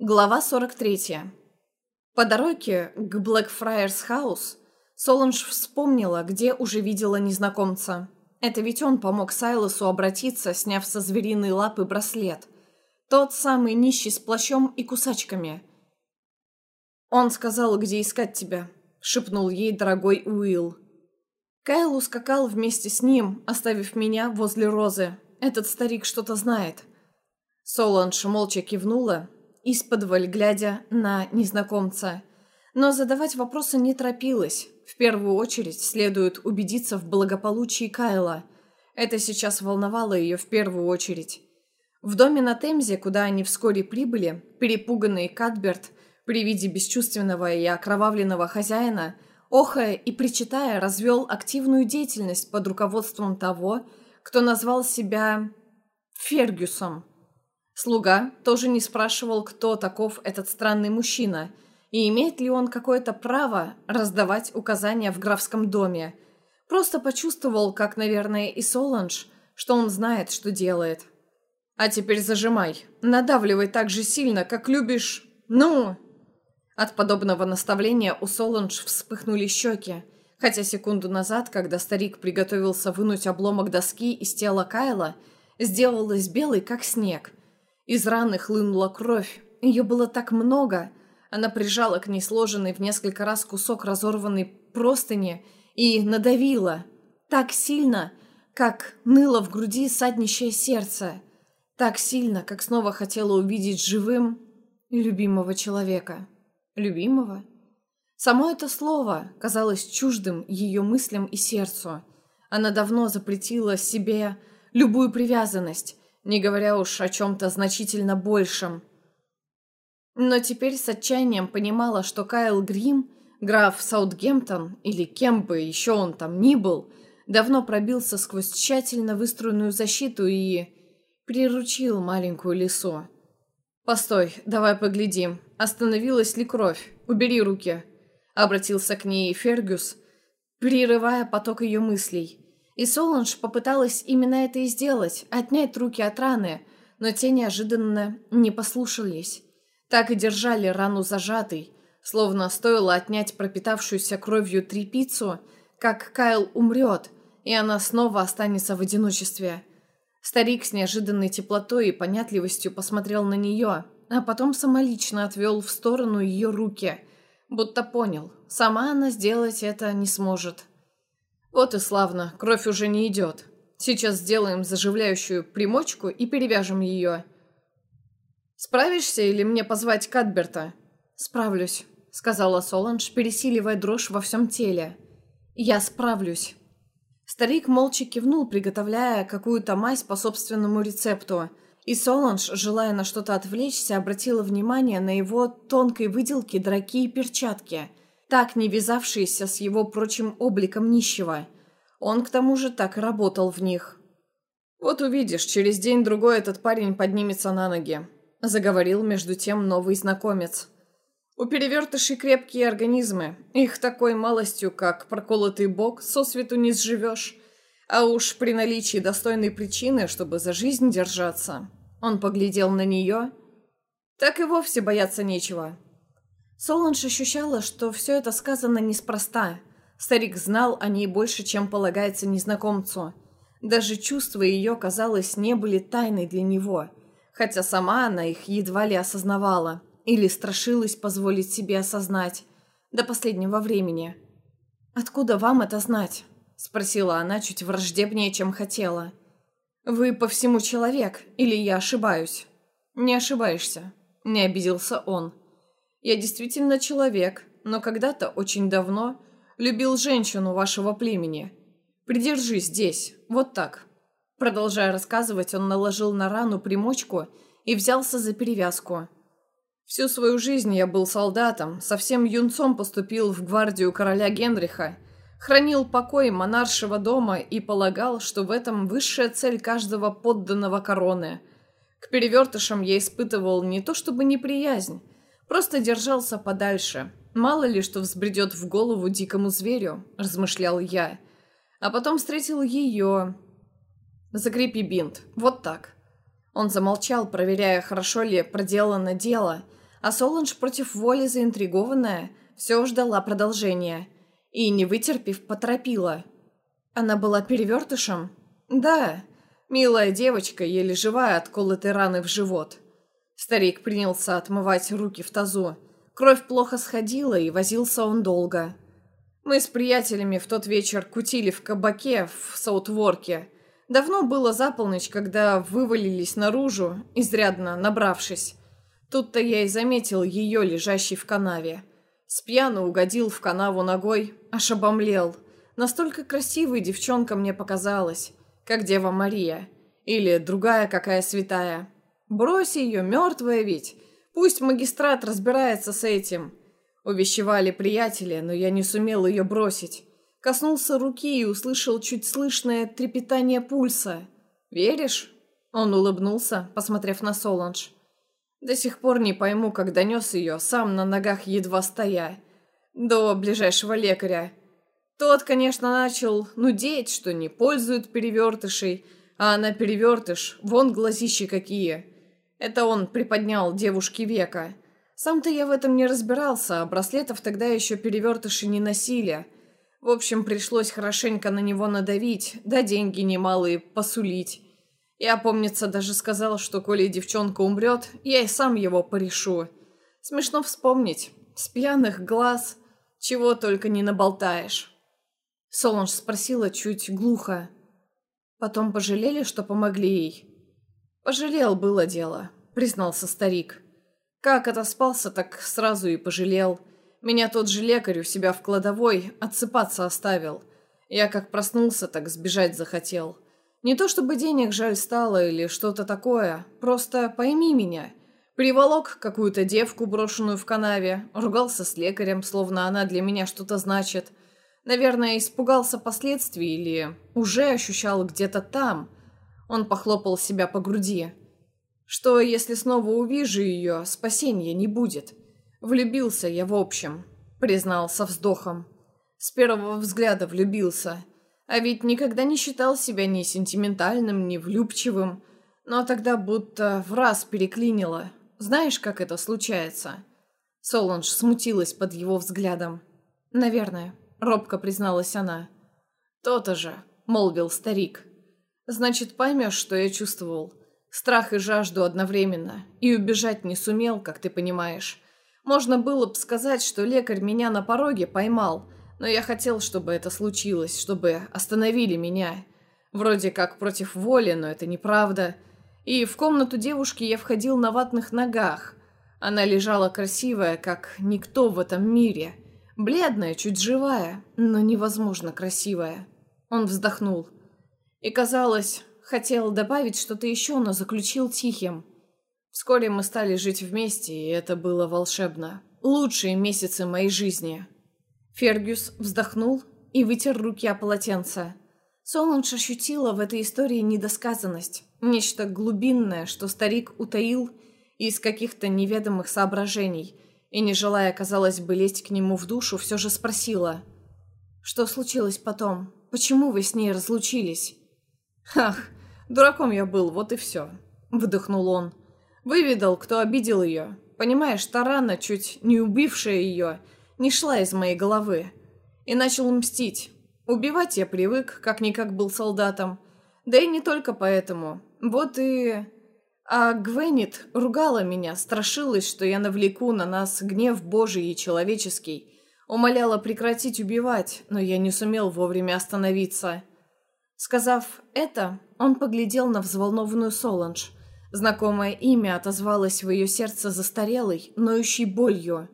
Глава 43. По дороге к Блэкфрайерс Хаус Соланж вспомнила, где уже видела незнакомца. Это ведь он помог Сайлосу обратиться, сняв со звериной лапы браслет. Тот самый нищий с плащом и кусачками. «Он сказал, где искать тебя», — шепнул ей дорогой Уилл. Кайл ускакал вместе с ним, оставив меня возле Розы. Этот старик что-то знает. Соланж молча кивнула, исподволь глядя на незнакомца. Но задавать вопросы не торопилась. В первую очередь следует убедиться в благополучии Кайла. Это сейчас волновало ее в первую очередь. В доме на Темзе, куда они вскоре прибыли, перепуганный Кадберт при виде бесчувственного и окровавленного хозяина, охая и причитая, развел активную деятельность под руководством того, кто назвал себя Фергюсом. Слуга тоже не спрашивал, кто таков этот странный мужчина и имеет ли он какое-то право раздавать указания в графском доме. Просто почувствовал, как, наверное, и Соланж, что он знает, что делает. «А теперь зажимай. Надавливай так же сильно, как любишь... Ну!» От подобного наставления у Соланж вспыхнули щеки, хотя секунду назад, когда старик приготовился вынуть обломок доски из тела Кайла, сделалась белой, как снег – из раны хлынула кровь. Ее было так много. Она прижала к ней сложенный в несколько раз кусок разорванной простыни и надавила. Так сильно, как ныло в груди саднищее сердце. Так сильно, как снова хотела увидеть живым любимого человека. Любимого? Само это слово казалось чуждым ее мыслям и сердцу. Она давно запретила себе любую привязанность, не говоря уж о чем-то значительно большем. Но теперь с отчаянием понимала, что Кайл Грим, граф Саутгемптон, или кем бы еще он там ни был, давно пробился сквозь тщательно выстроенную защиту и приручил маленькую лису. «Постой, давай поглядим, остановилась ли кровь? Убери руки», — обратился к ней Фергюс, прерывая поток ее мыслей. И Соланж попыталась именно это и сделать, отнять руки от раны, но те неожиданно не послушались. Так и держали рану зажатой, словно стоило отнять пропитавшуюся кровью трепицу, как Кайл умрет, и она снова останется в одиночестве. Старик с неожиданной теплотой и понятливостью посмотрел на нее, а потом самолично отвел в сторону ее руки, будто понял, сама она сделать это не сможет. Вот и славно, кровь уже не идет. Сейчас сделаем заживляющую примочку и перевяжем ее. Справишься или мне позвать Кадберта? Справлюсь, сказала Соланж, пересиливая дрожь во всем теле. Я справлюсь. Старик молча кивнул, приготовляя какую-то мазь по собственному рецепту. И Соланж, желая на что-то отвлечься, обратила внимание на его тонкой выделке дорогие перчатки – так не вязавшиеся с его прочим обликом нищего. Он, к тому же, так работал в них. «Вот увидишь, через день-другой этот парень поднимется на ноги», — заговорил между тем новый знакомец. «У перевертышей крепкие организмы. Их такой малостью, как проколотый бок, сосвету не сживешь. А уж при наличии достойной причины, чтобы за жизнь держаться». Он поглядел на нее. «Так и вовсе бояться нечего. Соланж ощущала, что все это сказано неспроста. Старик знал о ней больше, чем полагается незнакомцу. Даже чувства ее, казалось, не были тайной для него, хотя сама она их едва ли осознавала или страшилась позволить себе осознать до последнего времени. «Откуда вам это знать?» – спросила она чуть враждебнее, чем хотела. «Вы по всему человек, или я ошибаюсь?» «Не ошибаешься», – не обиделся он. Я действительно человек, но когда-то, очень давно, любил женщину вашего племени. Придержи здесь, вот так». Продолжая рассказывать, он наложил на рану примочку и взялся за перевязку. Всю свою жизнь я был солдатом, совсем юнцом поступил в гвардию короля Генриха, хранил покой монаршего дома и полагал, что в этом высшая цель каждого подданного короны. К перевертышам я испытывал не то чтобы неприязнь, Просто держался подальше. Мало ли, что взбредет в голову дикому зверю, размышлял я. А потом встретил ее. Закрепи бинт. Вот так. Он замолчал, проверяя, хорошо ли проделано дело, а Соланж против воли заинтригованная все ждала продолжения и, не вытерпев, поторопила. Она была перевертышем? Да, милая девочка, еле живая от колотой раны в живот. Старик принялся отмывать руки в тазу. Кровь плохо сходила, и возился он долго. Мы с приятелями в тот вечер кутили в кабаке в Саутворке. Давно было за полночь, когда вывалились наружу, изрядно набравшись. Тут-то я и заметил ее, лежащей в канаве. Спьяну угодил в канаву ногой, аж обомлел. Настолько красивой девчонка мне показалась, как Дева Мария. Или другая какая святая. Брось ее, мертвая ведь. Пусть магистрат разбирается с этим. Увещевали приятели, но я не сумел ее бросить. Коснулся руки и услышал чуть слышное трепетание пульса. «Веришь?» Он улыбнулся, посмотрев на Соланж. До сих пор не пойму, как донес ее, сам на ногах едва стоя, до ближайшего лекаря. Тот, конечно, начал нудеть, что не пользуют перевертышей, а она перевертыш, вон глазищи какие. Это он приподнял девушке века. Сам-то я в этом не разбирался, а браслетов тогда еще перевертыши не носили. В общем, пришлось хорошенько на него надавить, да деньги немалые посулить. Я, помнится, даже сказал, что коли девчонка умрет, я и сам его порешу. Смешно вспомнить. С пьяных глаз чего только не наболтаешь. Солонж спросила чуть глухо. Потом пожалели, что помогли ей? Пожалел было дело, признался старик. Как отоспался, так сразу и пожалел. Меня тот же лекарь у себя в кладовой отсыпаться оставил. Я как проснулся, так сбежать захотел. Не то чтобы денег жаль стало или что-то такое, просто пойми меня. Приволок какую-то девку, брошенную в канаве, ругался с лекарем, словно она для меня что-то значит. Наверное, испугался последствий или уже ощущал где-то там. Он похлопал себя по груди. Что, если снова увижу ее, спасения не будет. Влюбился я в общем, признал со вздохом. С первого взгляда влюбился. А ведь никогда не считал себя ни сентиментальным, ни влюбчивым. Но тогда будто в раз переклинило. Знаешь, как это случается?» Соланж смутилась под его взглядом. «Наверное», — робко призналась она. «То-то же», — молвил старик. «Значит, поймешь, что я чувствовал. Страх и жажду одновременно. И убежать не сумел, как ты понимаешь. Можно было бы сказать, что лекарь меня на пороге поймал, но я хотел, чтобы это случилось, чтобы остановили меня. Вроде как против воли, но это неправда. И в комнату девушки я входил на ватных ногах. Она лежала красивая, как никто в этом мире. Бледная, чуть живая, но невозможно красивая. Он вздохнул. И казалось, хотел добавить что-то еще, но заключил тихим. Вскоре мы стали жить вместе, и это было волшебно. Лучшие месяцы моей жизни. Фергюс вздохнул и вытер руки о полотенце. Соланж ощутила в этой истории недосказанность, нечто глубинное, что старик утаил из каких-то неведомых соображений, и, не желая, казалось бы, лезть к нему в душу, все же спросила. «Что случилось потом? Почему вы с ней разлучились?» «Ах, дураком я был, вот и все», — выдохнул он. «Выведал, кто обидел ее. Понимаешь, Тарана, чуть не убившая ее, — не шла из моей головы. И начал мстить. Убивать я привык, как-никак был солдатом. Да и не только поэтому. Вот и... А Гвенит ругала меня, страшилась, что я навлеку на нас гнев Божий и человеческий. Умоляла прекратить убивать, но я не сумел вовремя остановиться. Сказав это, он поглядел на взволнованную Соланж. Знакомое имя отозвалось в ее сердце застарелой, ноющей болью.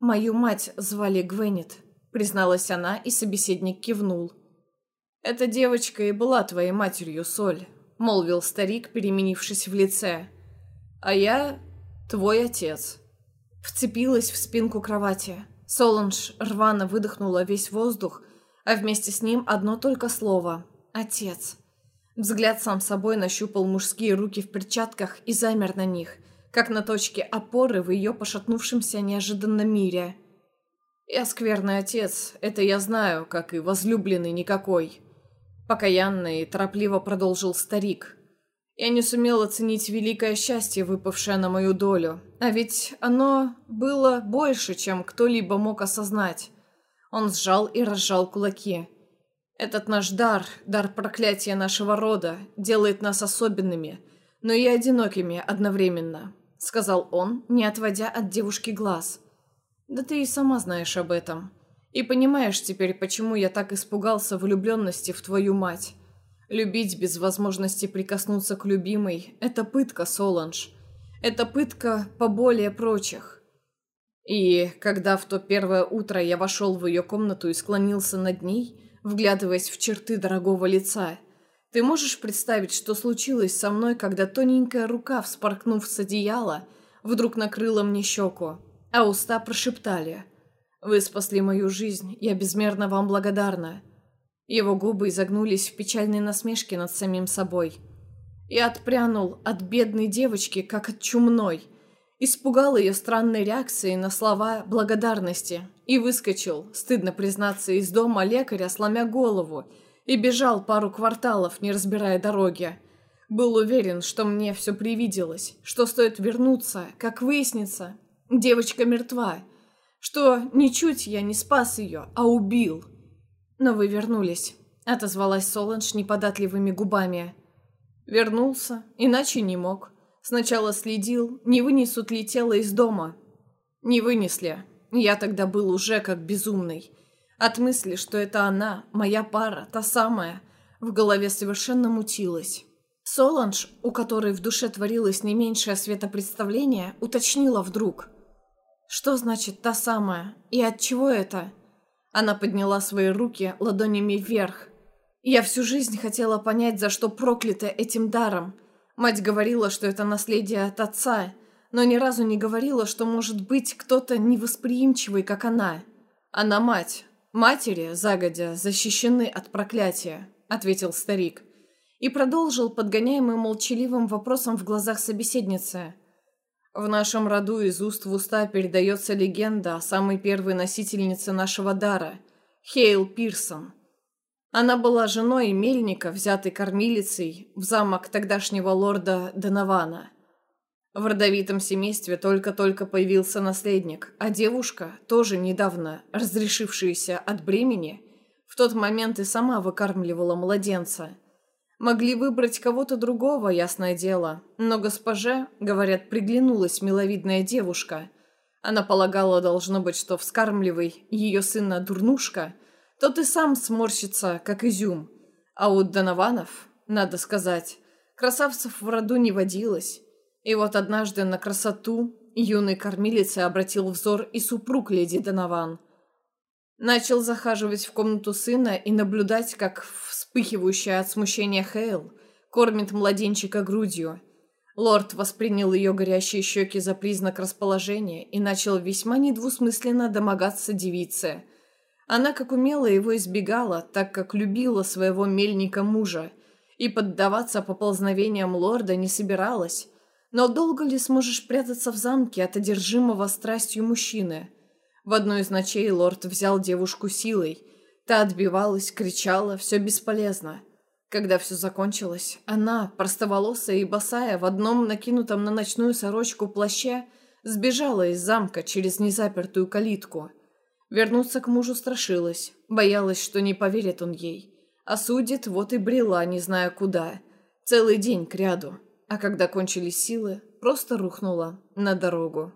«Мою мать звали Гвенет», — призналась она, и собеседник кивнул. «Эта девочка и была твоей матерью, Соль», — молвил старик, переменившись в лице. «А я твой отец». Вцепилась в спинку кровати. Соланж рвано выдохнула весь воздух, а вместе с ним одно только слово «Отец». Взгляд сам собой нащупал мужские руки в перчатках и замер на них — как на точке опоры в ее пошатнувшемся неожиданном мире. «Я скверный отец, это я знаю, как и возлюбленный никакой», — покаянно и торопливо продолжил старик. Я не сумел оценить великое счастье, выпавшее на мою долю. А ведь оно было больше, чем кто-либо мог осознать. Он сжал и разжал кулаки. Этот наш дар, дар проклятия нашего рода, делает нас особенными, но и одинокими одновременно, сказал он, не отводя от девушки глаз. Да ты и сама знаешь об этом. И понимаешь теперь, почему я так испугался влюбленности в твою мать. Любить без возможности прикоснуться к любимой – это пытка, Соланж. Это пытка поболее прочих. И когда в то первое утро я вошел в ее комнату и склонился над ней, вглядываясь в черты дорогого лица, ты можешь представить, что случилось со мной, когда тоненькая рука, вспоркнув с одеяла, вдруг накрыла мне щеку, а уста прошептали «Вы спасли мою жизнь, я безмерно вам благодарна». Его губы изогнулись в печальной насмешке над самим собой. И отпрянул от бедной девочки, как от чумной. Испугал ее странной реакцией на слова благодарности и выскочил, стыдно признаться, из дома лекаря, сломя голову, и бежал пару кварталов, не разбирая дороги. Был уверен, что мне все привиделось, что стоит вернуться, как выяснится, девочка мертва, что ничуть я не спас ее, а убил. «Но вы вернулись», — отозвалась Соланж неподатливыми губами. «Вернулся, иначе не мог. Сначала следил, не вынесут ли тело из дома. Не вынесли. Я тогда был уже как безумный. От мысли, что это она, моя пара, та самая, в голове совершенно мутилась». Соланж, у которой в душе творилось не меньшее светопредставление, уточнила вдруг. «Что значит «та самая»? И от чего это?» Она подняла свои руки ладонями вверх. Я всю жизнь хотела понять, за что проклята этим даром. Мать говорила, что это наследие от отца, но ни разу не говорила, что может быть кто-то невосприимчивый, как она. Она мать. Матери, загодя, защищены от проклятия, ответил старик. И продолжил, подгоняемый молчаливым вопросом в глазах собеседницы. В нашем роду из уст в уста передается легенда о самой первой носительнице нашего дара – Хейл Пирсон. Она была женой мельника, взятой кормилицей в замок тогдашнего лорда Донована. В родовитом семействе только-только появился наследник, а девушка, тоже недавно разрешившаяся от бремени, в тот момент и сама выкармливала младенца – Могли выбрать кого-то другого, ясное дело. Но госпоже, говорят, приглянулась миловидная девушка. Она полагала, должно быть, что вскармливай ее сына дурнушка, тот и сам сморщится, как изюм. А у Донованов, надо сказать, красавцев в роду не водилось. И вот однажды на красоту юной кормилицы обратил взор и супруг леди Донован – Начал захаживать в комнату сына и наблюдать, как вспыхивающая от смущения Хейл кормит младенчика грудью. Лорд воспринял ее горящие щеки за признак расположения и начал весьма недвусмысленно домогаться девице. Она как умело его избегала, так как любила своего мельника мужа, и поддаваться поползновениям лорда не собиралась. Но долго ли сможешь прятаться в замке от одержимого страстью мужчины – в одну из ночей лорд взял девушку силой. Та отбивалась, кричала, все бесполезно. Когда все закончилось, она, простоволосая и босая, в одном накинутом на ночную сорочку плаще, сбежала из замка через незапертую калитку. Вернуться к мужу страшилась, боялась, что не поверит он ей. Осудит, вот и брела, не зная куда. Целый день к ряду. А когда кончились силы, просто рухнула на дорогу.